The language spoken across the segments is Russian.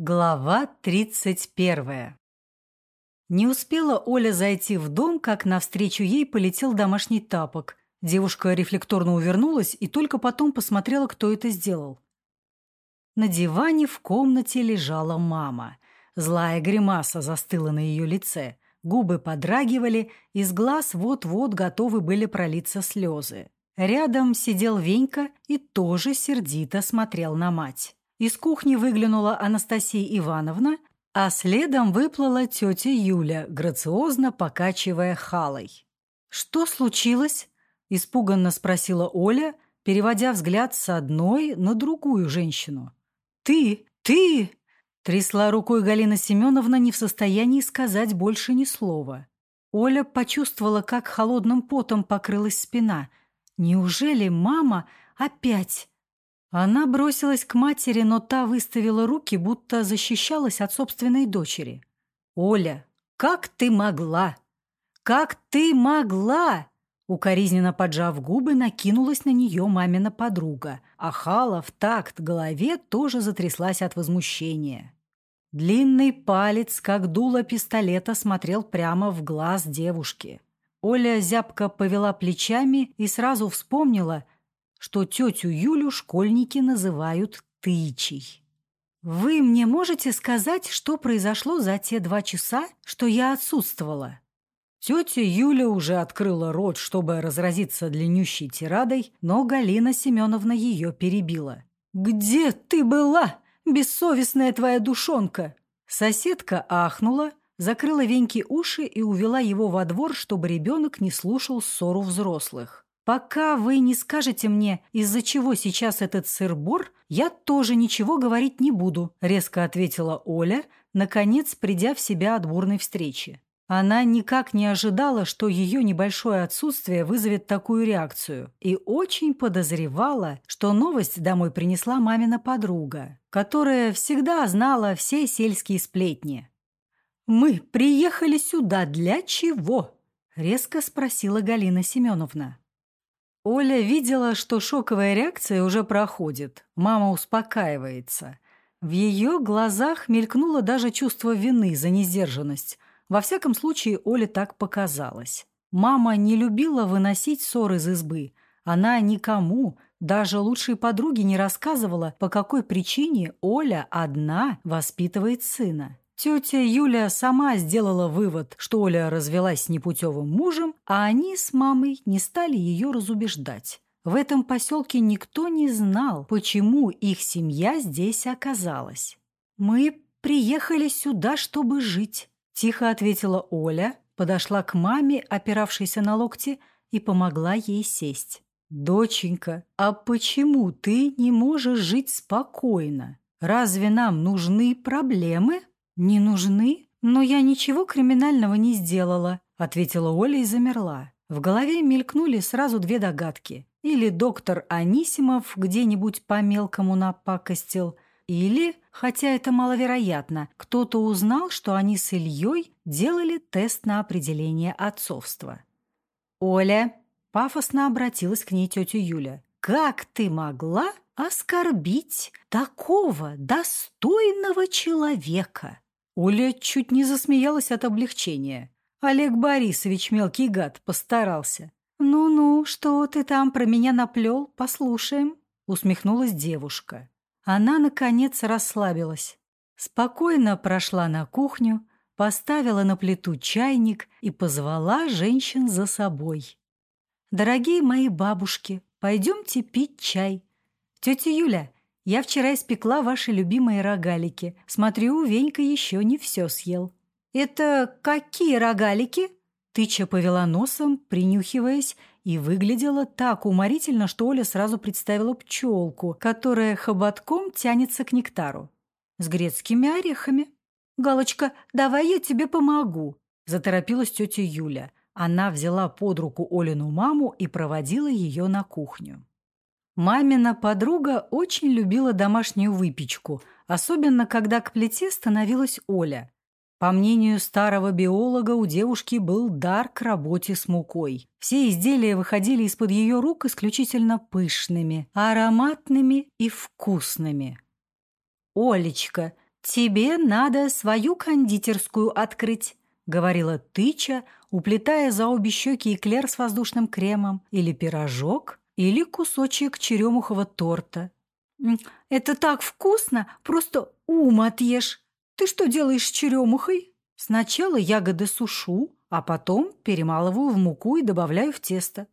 Глава 31 Не успела Оля зайти в дом, как навстречу ей полетел домашний тапок. Девушка рефлекторно увернулась и только потом посмотрела, кто это сделал. На диване в комнате лежала мама. Злая гримаса застыла на ее лице. Губы подрагивали, из глаз вот-вот готовы были пролиться слезы. Рядом сидел Венька и тоже сердито смотрел на мать. Из кухни выглянула Анастасия Ивановна, а следом выплыла тетя Юля, грациозно покачивая халой. «Что случилось?» – испуганно спросила Оля, переводя взгляд с одной на другую женщину. «Ты! Ты!» – трясла рукой Галина Семеновна, не в состоянии сказать больше ни слова. Оля почувствовала, как холодным потом покрылась спина. «Неужели мама опять?» Она бросилась к матери, но та выставила руки, будто защищалась от собственной дочери. «Оля, как ты могла? Как ты могла?» Укоризненно поджав губы, накинулась на нее мамина подруга, а Хала в такт голове тоже затряслась от возмущения. Длинный палец, как дуло пистолета, смотрел прямо в глаз девушки. Оля зябко повела плечами и сразу вспомнила – что тетю Юлю школьники называют «тычей». «Вы мне можете сказать, что произошло за те два часа, что я отсутствовала?» Тетя Юля уже открыла рот, чтобы разразиться длиннющей тирадой, но Галина Семеновна ее перебила. «Где ты была, бессовестная твоя душонка?» Соседка ахнула, закрыла Веньке уши и увела его во двор, чтобы ребенок не слушал ссору взрослых. «Пока вы не скажете мне, из-за чего сейчас этот сыр-бор, я тоже ничего говорить не буду», — резко ответила Оля, наконец придя в себя от бурной встречи. Она никак не ожидала, что ее небольшое отсутствие вызовет такую реакцию, и очень подозревала, что новость домой принесла мамина подруга, которая всегда знала все сельские сплетни. «Мы приехали сюда для чего?» — резко спросила Галина Семеновна. Оля видела, что шоковая реакция уже проходит. Мама успокаивается. В ее глазах мелькнуло даже чувство вины за несдержанность. Во всяком случае, Оле так показалось. Мама не любила выносить ссор из избы. Она никому, даже лучшей подруге не рассказывала, по какой причине Оля одна воспитывает сына. Тетя Юля сама сделала вывод, что Оля развелась с непутевым мужем, а они с мамой не стали ее разубеждать. В этом поселке никто не знал, почему их семья здесь оказалась. «Мы приехали сюда, чтобы жить», – тихо ответила Оля, подошла к маме, опиравшейся на локти, и помогла ей сесть. «Доченька, а почему ты не можешь жить спокойно? Разве нам нужны проблемы?» «Не нужны? Но я ничего криминального не сделала», — ответила Оля и замерла. В голове мелькнули сразу две догадки. Или доктор Анисимов где-нибудь по-мелкому напакостил, или, хотя это маловероятно, кто-то узнал, что они с Ильей делали тест на определение отцовства. «Оля», — пафосно обратилась к ней тетя Юля, — «как ты могла оскорбить такого достойного человека?» Оля чуть не засмеялась от облегчения. Олег Борисович, мелкий гад, постарался. «Ну-ну, что ты там про меня наплел? Послушаем», — усмехнулась девушка. Она, наконец, расслабилась. Спокойно прошла на кухню, поставила на плиту чайник и позвала женщин за собой. «Дорогие мои бабушки, пойдемте пить чай. Тетя Юля, я вчера испекла ваши любимые рогалики. Смотрю, Венька еще не все съел». «Это какие рогалики?» Тыча повела носом, принюхиваясь, и выглядела так уморительно, что Оля сразу представила пчелку, которая хоботком тянется к нектару. С грецкими орехами. «Галочка, давай я тебе помогу», – заторопилась тетя Юля. Она взяла под руку Олину маму и проводила ее на кухню. Мамина подруга очень любила домашнюю выпечку, особенно когда к плите становилась Оля. По мнению старого биолога, у девушки был дар к работе с мукой. Все изделия выходили из-под ее рук исключительно пышными, ароматными и вкусными. «Олечка, тебе надо свою кондитерскую открыть», — говорила тыча, уплетая за обе щеки эклер с воздушным кремом, или пирожок, или кусочек черемухового торта. «Это так вкусно, просто ум отъешь. Ты что делаешь с черемухой?» «Сначала ягоды сушу, а потом перемалываю в муку и добавляю в тесто».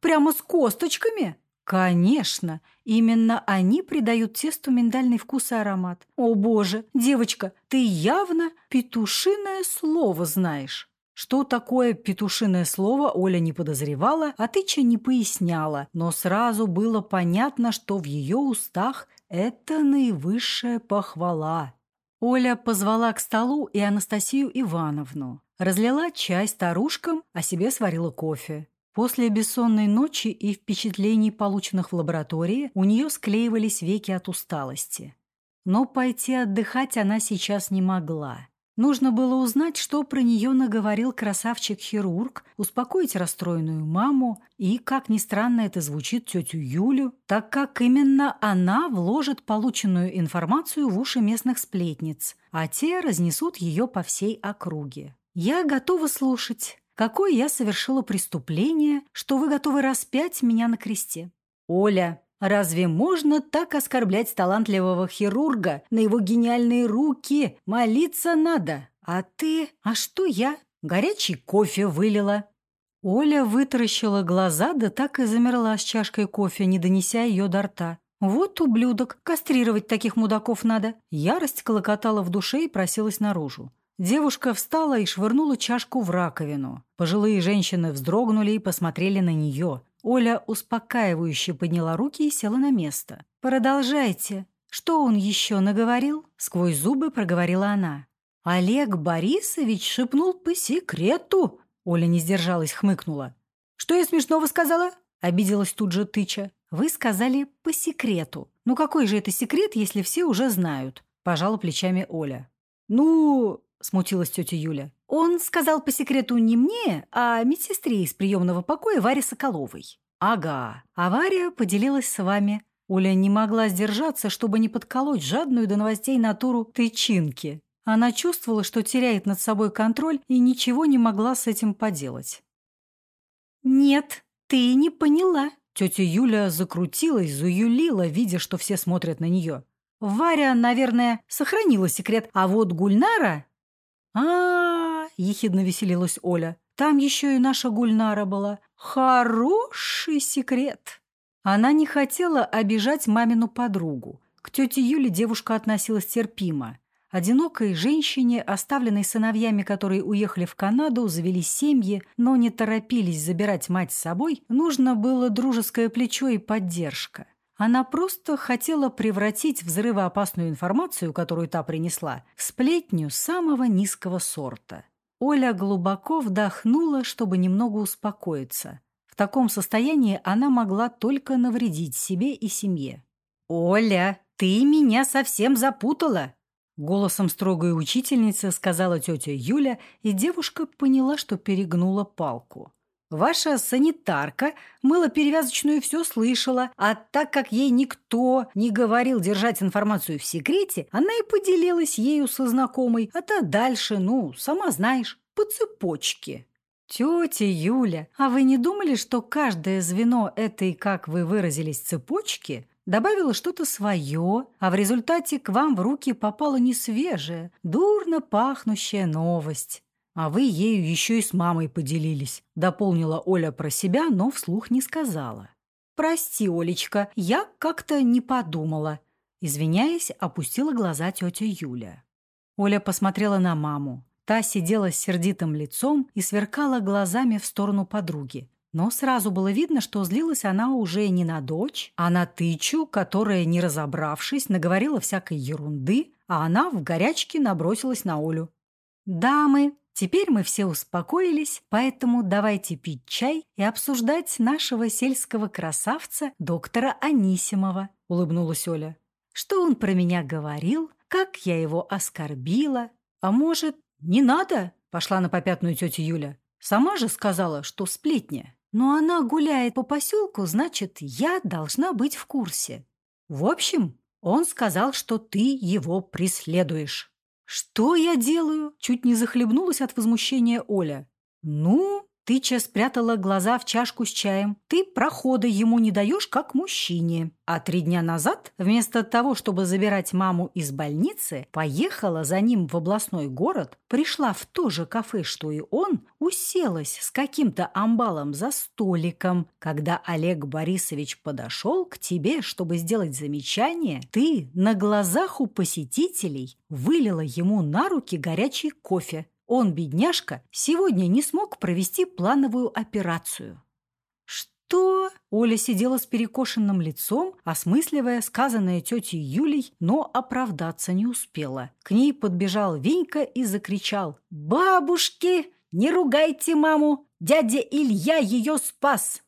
«Прямо с косточками?» Конечно, именно они придают тесту миндальный вкус и аромат. О боже, девочка, ты явно петушиное слово знаешь. Что такое петушиное слово, Оля не подозревала, а Тыча не поясняла, но сразу было понятно, что в ее устах это наивысшая похвала. Оля позвала к столу и Анастасию Ивановну. Разлила чай старушкам, а себе сварила кофе. После бессонной ночи и впечатлений, полученных в лаборатории, у нее склеивались веки от усталости. Но пойти отдыхать она сейчас не могла. Нужно было узнать, что про нее наговорил красавчик-хирург, успокоить расстроенную маму и, как ни странно это звучит, тетю Юлю, так как именно она вложит полученную информацию в уши местных сплетниц, а те разнесут ее по всей округе. «Я готова слушать», какое я совершила преступление, что вы готовы распять меня на кресте. Оля, разве можно так оскорблять талантливого хирурга на его гениальные руки? Молиться надо. А ты? А что я? Горячий кофе вылила. Оля вытаращила глаза, да так и замерла с чашкой кофе, не донеся ее до рта. Вот ублюдок, кастрировать таких мудаков надо. Ярость колокотала в душе и просилась наружу. Девушка встала и швырнула чашку в раковину. Пожилые женщины вздрогнули и посмотрели на нее. Оля успокаивающе подняла руки и села на место. «Продолжайте. Что он еще наговорил?» Сквозь зубы проговорила она. «Олег Борисович шепнул по секрету!» Оля не сдержалась, хмыкнула. «Что я смешного сказала?» Обиделась тут же тыча. «Вы сказали по секрету. Ну какой же это секрет, если все уже знают?» Пожала плечами Оля. «Ну, смутилась тетя Юля. Он сказал по секрету не мне, а медсестре из приемного покоя Варе Соколовой. Ага, а Варя поделилась с вами. Оля не могла сдержаться, чтобы не подколоть жадную до новостей натуру тычинки. Она чувствовала, что теряет над собой контроль и ничего не могла с этим поделать. «Нет, ты не поняла». Тетя Юля закрутилась, заюлила, видя, что все смотрят на нее. Варя, наверное, сохранила секрет, а вот Гульнара а, ехидно веселилась Оля. «Там еще и наша Гульнара была. Хороший секрет!» Она не хотела обижать мамину подругу. К тете Юле девушка относилась терпимо. Одинокой женщине, оставленной сыновьями, которые уехали в Канаду, завели семьи, но не торопились забирать мать с собой, нужно было дружеское плечо и поддержка. Она просто хотела превратить взрывоопасную информацию, которую та принесла, в сплетню самого низкого сорта. Оля глубоко вдохнула, чтобы немного успокоиться. В таком состоянии она могла только навредить себе и семье. «Оля, ты меня совсем запутала!» Голосом строгой учительницы сказала тетя Юля, и девушка поняла, что перегнула палку. Ваша санитарка мыла перевязочную все слышала, а так как ей никто не говорил держать информацию в секрете, она и поделилась ею со знакомой, а та дальше, ну, сама знаешь, по цепочке. Тетя Юля, а вы не думали, что каждое звено этой, как вы выразились, цепочки добавило что-то свое, а в результате к вам в руки попала не свежая, дурно пахнущая новость? А вы ею еще и с мамой поделились», — дополнила Оля про себя, но вслух не сказала. «Прости, Олечка, я как-то не подумала». Извиняясь, опустила глаза тетя Юля. Оля посмотрела на маму. Та сидела с сердитым лицом и сверкала глазами в сторону подруги. Но сразу было видно, что злилась она уже не на дочь, а на тычу, которая, не разобравшись, наговорила всякой ерунды, а она в горячке набросилась на Олю. «Дамы, Теперь мы все успокоились, поэтому давайте пить чай и обсуждать нашего сельского красавца доктора Анисимова, улыбнулась Оля. Что он про меня говорил, как я его оскорбила. А может, не надо? Пошла на попятную тетя Юля. Сама же сказала, что сплетня. Но она гуляет по поселку, значит, я должна быть в курсе. В общем, Он сказал, что ты его преследуешь». «Что я делаю?» – чуть не захлебнулась от возмущения Оля. «Ну, Тыча спрятала глаза в чашку с чаем. Ты прохода ему не даешь, как мужчине. А три дня назад, вместо того, чтобы забирать маму из больницы, поехала за ним в областной город, пришла в то же кафе, что и он, уселась с каким-то амбалом за столиком. Когда Олег Борисович подошел к тебе, чтобы сделать замечание, ты на глазах у посетителей вылила ему на руки горячий кофе. Он, бедняжка, сегодня не смог провести плановую операцию. «Что?» Оля сидела с перекошенным лицом, осмысливая сказанное тетей Юлей, но оправдаться не успела. К ней подбежал Венька и закричал. «Бабушки, не ругайте маму! Дядя Илья ее спас!»